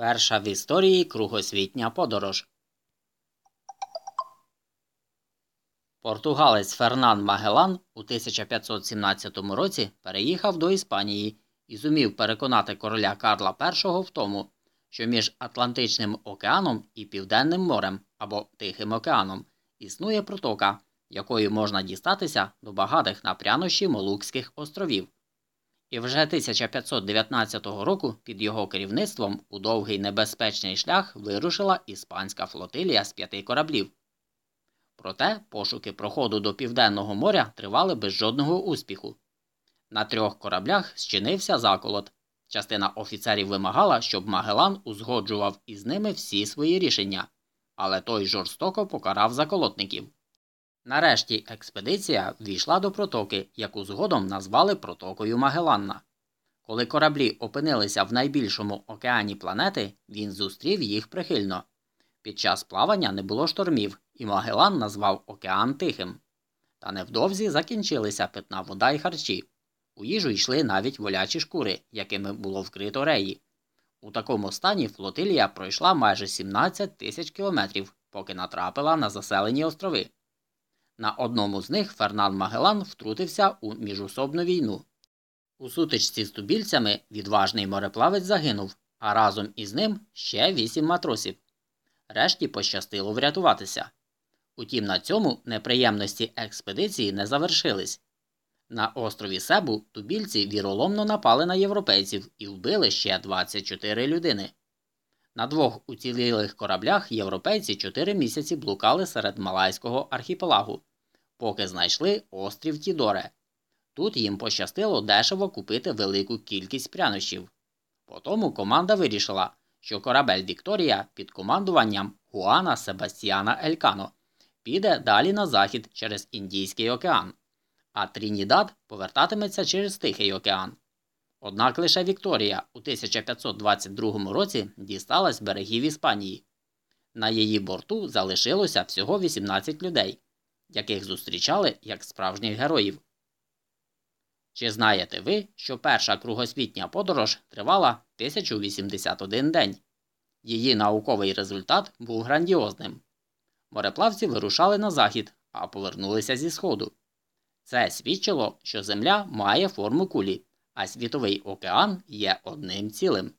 Перша в історії кругосвітня подорож. Португалець Фернан Магелан у 1517 році переїхав до Іспанії і зумів переконати короля Карла І в тому, що між Атлантичним океаном і Південним морем або Тихим океаном існує протока, якою можна дістатися до багатих на прянощі Молукських островів. І вже 1519 року під його керівництвом у довгий небезпечний шлях вирушила іспанська флотилія з п'яти кораблів. Проте пошуки проходу до Південного моря тривали без жодного успіху. На трьох кораблях зчинився заколот. Частина офіцерів вимагала, щоб Магелан узгоджував із ними всі свої рішення, але той жорстоко покарав заколотників. Нарешті експедиція війшла до протоки, яку згодом назвали протокою Магеланна. Коли кораблі опинилися в найбільшому океані планети, він зустрів їх прихильно. Під час плавання не було штормів, і Магелан назвав океан тихим. Та невдовзі закінчилися питна вода і харчі. У їжу йшли навіть волячі шкури, якими було вкрито реї. У такому стані флотилія пройшла майже 17 тисяч кілометрів, поки натрапила на заселені острови. На одному з них Фернан Магелан втрутився у міжусобну війну. У сутичці з тубільцями відважний мореплавець загинув, а разом із ним ще вісім матросів. Решті пощастило врятуватися. Утім, на цьому неприємності експедиції не завершились. На острові Себу тубільці віроломно напали на європейців і вбили ще 24 людини. На двох уцілілих кораблях європейці 4 місяці блукали серед Малайського архіпелагу, поки знайшли острів Тідоре. Тут їм пощастило дешево купити велику кількість прянощів. Потому команда вирішила, що корабель Вікторія під командуванням Хуана Себастьяна Елькано піде далі на захід через Індійський океан, а Трінідад повертатиметься через Тихий океан. Однак лише Вікторія у 1522 році дісталась берегів Іспанії. На її борту залишилося всього 18 людей, яких зустрічали як справжніх героїв. Чи знаєте ви, що перша кругосвітня подорож тривала 1081 день? Її науковий результат був грандіозним. Мореплавці вирушали на захід, а повернулися зі сходу. Це свідчило, що Земля має форму кулі, а світовий океан є одним цілим.